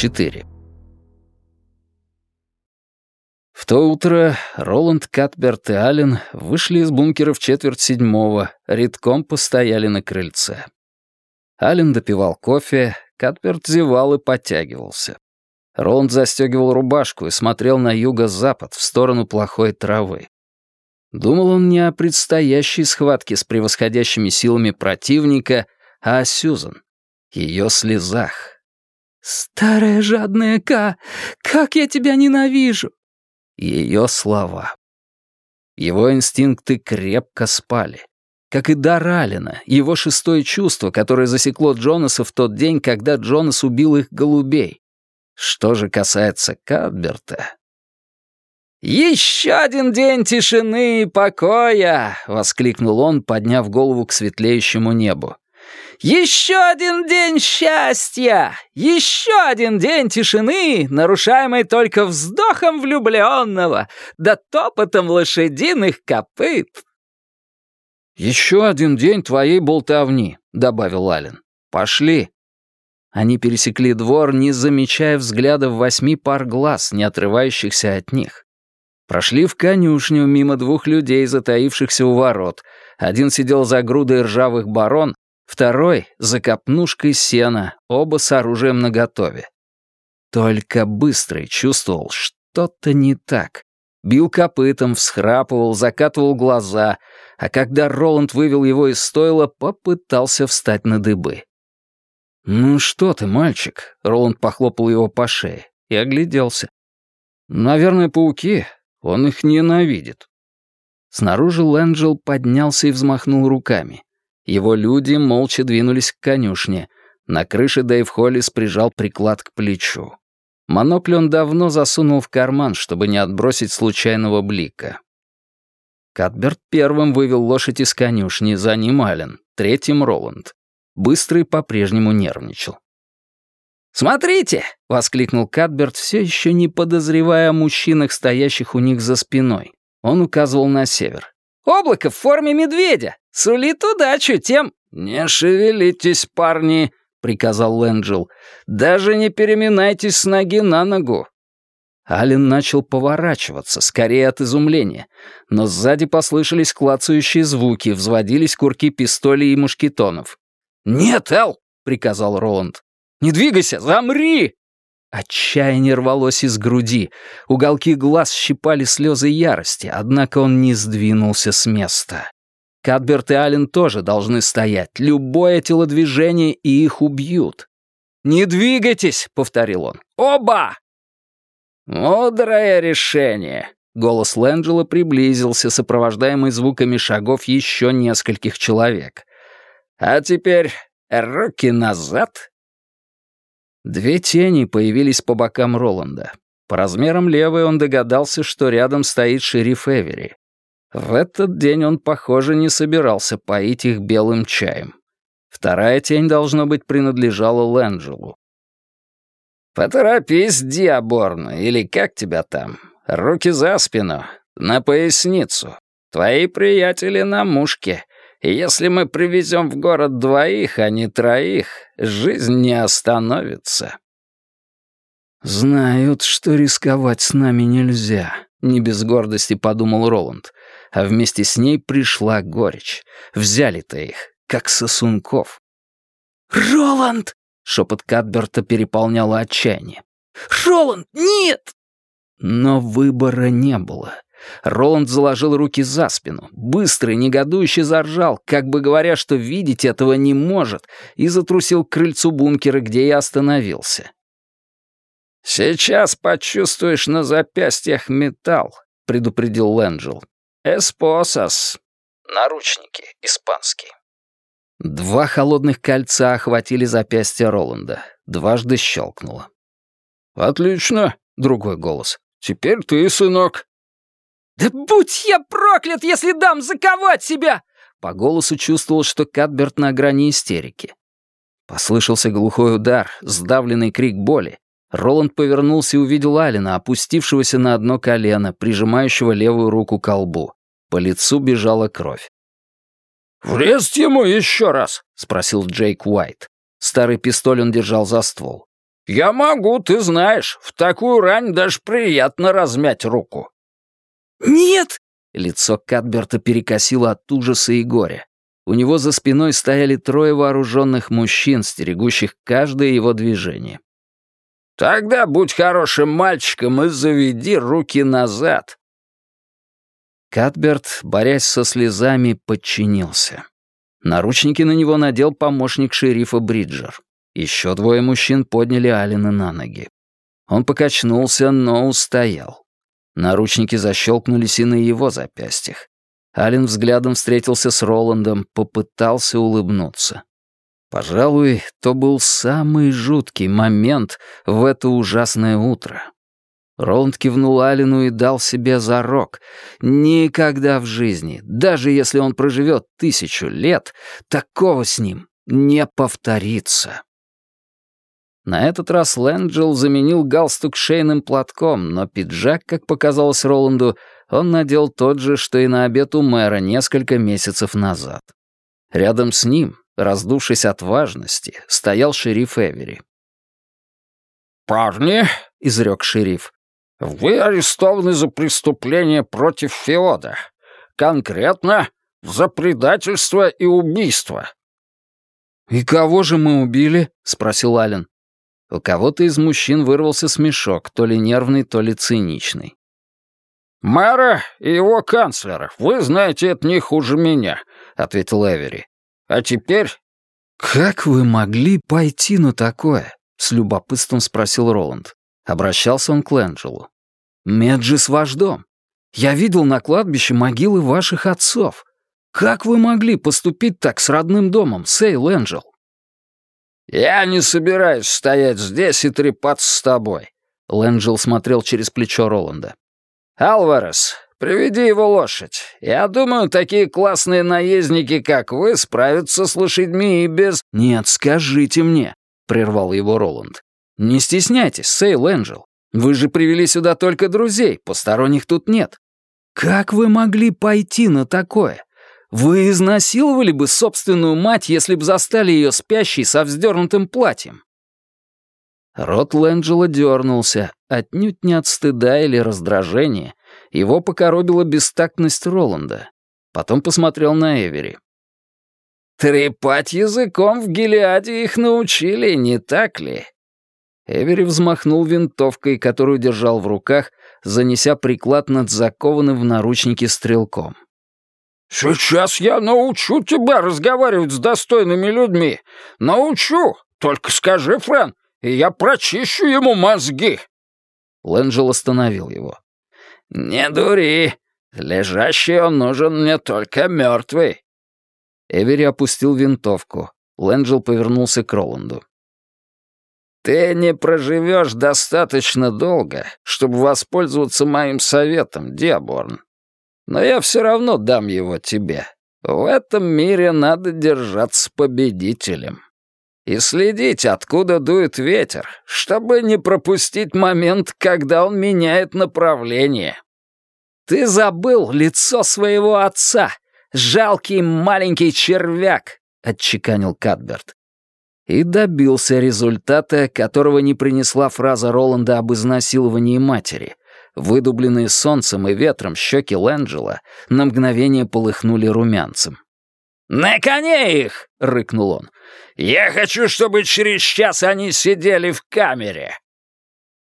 4. В то утро Роланд, Катберт и Аллен вышли из бункера в четверть седьмого, редком постояли на крыльце. Аллен допивал кофе, Катберт зевал и подтягивался. Роланд застегивал рубашку и смотрел на юго-запад, в сторону плохой травы. Думал он не о предстоящей схватке с превосходящими силами противника, а о Сюзан, ее слезах. «Старая жадная Ка, как я тебя ненавижу!» Ее слова. Его инстинкты крепко спали. Как и дар Алина, его шестое чувство, которое засекло Джонаса в тот день, когда Джонас убил их голубей. Что же касается Кадберта... «Еще один день тишины и покоя!» — воскликнул он, подняв голову к светлеющему небу. «Еще один день счастья! Еще один день тишины, нарушаемый только вздохом влюбленного, да топотом лошадиных копыт!» «Еще один день твоей болтовни», — добавил Ален. «Пошли». Они пересекли двор, не замечая взглядов восьми пар глаз, не отрывающихся от них. Прошли в конюшню мимо двух людей, затаившихся у ворот. Один сидел за грудой ржавых барон, второй — за копнушкой сена, оба с оружием наготове. Только Быстрый чувствовал, что-то не так. Бил копытом, всхрапывал, закатывал глаза, а когда Роланд вывел его из стойла, попытался встать на дыбы. «Ну что ты, мальчик?» — Роланд похлопал его по шее и огляделся. «Наверное, пауки. Он их ненавидит». Снаружи Лэнджел поднялся и взмахнул руками. Его люди молча двинулись к конюшне. На крыше Дэйв Холлис прижал приклад к плечу. Монокль он давно засунул в карман, чтобы не отбросить случайного блика. Катберт первым вывел лошадь из конюшни, за ним Ален, третьим Роланд. Быстрый по-прежнему нервничал. «Смотрите!» — воскликнул Катберт, все еще не подозревая о мужчинах, стоящих у них за спиной. Он указывал на север. «Облако в форме медведя! Сулит удачу тем...» «Не шевелитесь, парни!» — приказал Лэнджел. «Даже не переминайтесь с ноги на ногу». Ален начал поворачиваться, скорее от изумления, но сзади послышались клацающие звуки, взводились курки пистолей и мушкетонов. «Нет, Эл!» — приказал Роланд. «Не двигайся, замри!» Отчаяние рвалось из груди, уголки глаз щипали слезы ярости, однако он не сдвинулся с места. Кадберт и Аллен тоже должны стоять. Любое телодвижение, и их убьют. «Не двигайтесь!» — повторил он. «Оба!» «Мудрое решение!» Голос Лэнджела приблизился, сопровождаемый звуками шагов еще нескольких человек. «А теперь руки назад!» Две тени появились по бокам Роланда. По размерам левой он догадался, что рядом стоит шериф Эвери. В этот день он, похоже, не собирался поить их белым чаем. Вторая тень, должно быть, принадлежала Лэнджелу. «Поторопись, Диаборн, или как тебя там? Руки за спину, на поясницу. Твои приятели на мушке. Если мы привезем в город двоих, а не троих, жизнь не остановится». «Знают, что рисковать с нами нельзя», — не без гордости подумал Роланд а вместе с ней пришла горечь. Взяли-то их, как сосунков. «Роланд!» — шепот Кадберта переполняло отчаяние. «Роланд, нет!» Но выбора не было. Роланд заложил руки за спину, быстро и негодующе заржал, как бы говоря, что видеть этого не может, и затрусил к крыльцу бункера, где я остановился. «Сейчас почувствуешь на запястьях металл», — предупредил Лэнджел. «Эспосас». Наручники, испанский. Два холодных кольца охватили запястье Роланда. Дважды щелкнуло. «Отлично», — другой голос. «Теперь ты, сынок». «Да будь я проклят, если дам заковать себя!» По голосу чувствовал, что Кадберт на грани истерики. Послышался глухой удар, сдавленный крик боли. Роланд повернулся и увидел Алина, опустившегося на одно колено, прижимающего левую руку к колбу. По лицу бежала кровь. «Врезать ему еще раз?» — спросил Джейк Уайт. Старый пистоль он держал за ствол. «Я могу, ты знаешь. В такую рань даже приятно размять руку». «Нет!» Лицо Катберта перекосило от ужаса и горя. У него за спиной стояли трое вооруженных мужчин, стерегущих каждое его движение. «Тогда будь хорошим мальчиком и заведи руки назад». Катберт, борясь со слезами, подчинился. Наручники на него надел помощник шерифа Бриджер. Еще двое мужчин подняли Алина на ноги. Он покачнулся, но устоял. Наручники защелкнулись и на его запястьях. Ален взглядом встретился с Роландом, попытался улыбнуться. Пожалуй, то был самый жуткий момент в это ужасное утро. Роланд кивнул Алину и дал себе зарок. Никогда в жизни, даже если он проживет тысячу лет, такого с ним не повторится. На этот раз Лэнджел заменил галстук шейным платком, но пиджак, как показалось Роланду, он надел тот же, что и на обед у мэра несколько месяцев назад. Рядом с ним, раздувшись от важности, стоял шериф Эвери. «Парни», — изрек шериф, — «вы арестованы за преступление против Феода. Конкретно за предательство и убийство». «И кого же мы убили?» — спросил Ален. У кого-то из мужчин вырвался смешок, то ли нервный, то ли циничный. «Мэра и его канцлера, вы знаете это не хуже меня», — ответил Эвери. «А теперь...» «Как вы могли пойти на такое?» — с любопытством спросил Роланд. Обращался он к Лэнджелу. «Меджис ваш дом. Я видел на кладбище могилы ваших отцов. Как вы могли поступить так с родным домом, Сей Лэнджел?» «Я не собираюсь стоять здесь и трепаться с тобой», — Лэнджел смотрел через плечо Роланда. «Алварес, приведи его лошадь. Я думаю, такие классные наездники, как вы, справятся с лошадьми и без...» «Нет, скажите мне», — прервал его Роланд. «Не стесняйтесь, Сей Лэнджел. Вы же привели сюда только друзей, посторонних тут нет. Как вы могли пойти на такое? Вы изнасиловали бы собственную мать, если бы застали ее спящей со вздернутым платьем?» Рот Лэнджела дернулся, отнюдь не от стыда или раздражения. Его покоробила бестактность Роланда. Потом посмотрел на Эвери. «Трепать языком в Гелиаде их научили, не так ли?» Эвери взмахнул винтовкой, которую держал в руках, занеся приклад над закованным в наручники стрелком. «Сейчас я научу тебя разговаривать с достойными людьми. Научу. Только скажи, Фрэн, и я прочищу ему мозги». Лэнджел остановил его. «Не дури. Лежащий он нужен мне только мертвый». Эвери опустил винтовку. Лэнджел повернулся к Роланду. «Ты не проживешь достаточно долго, чтобы воспользоваться моим советом, Диаборн но я все равно дам его тебе. В этом мире надо держаться победителем. И следить, откуда дует ветер, чтобы не пропустить момент, когда он меняет направление. Ты забыл лицо своего отца, жалкий маленький червяк, — отчеканил Кадберт. И добился результата, которого не принесла фраза Роланда об изнасиловании матери — Выдубленные солнцем и ветром щеки Лэнджела на мгновение полыхнули румянцем. «На коне их!» — рыкнул он. «Я хочу, чтобы через час они сидели в камере!»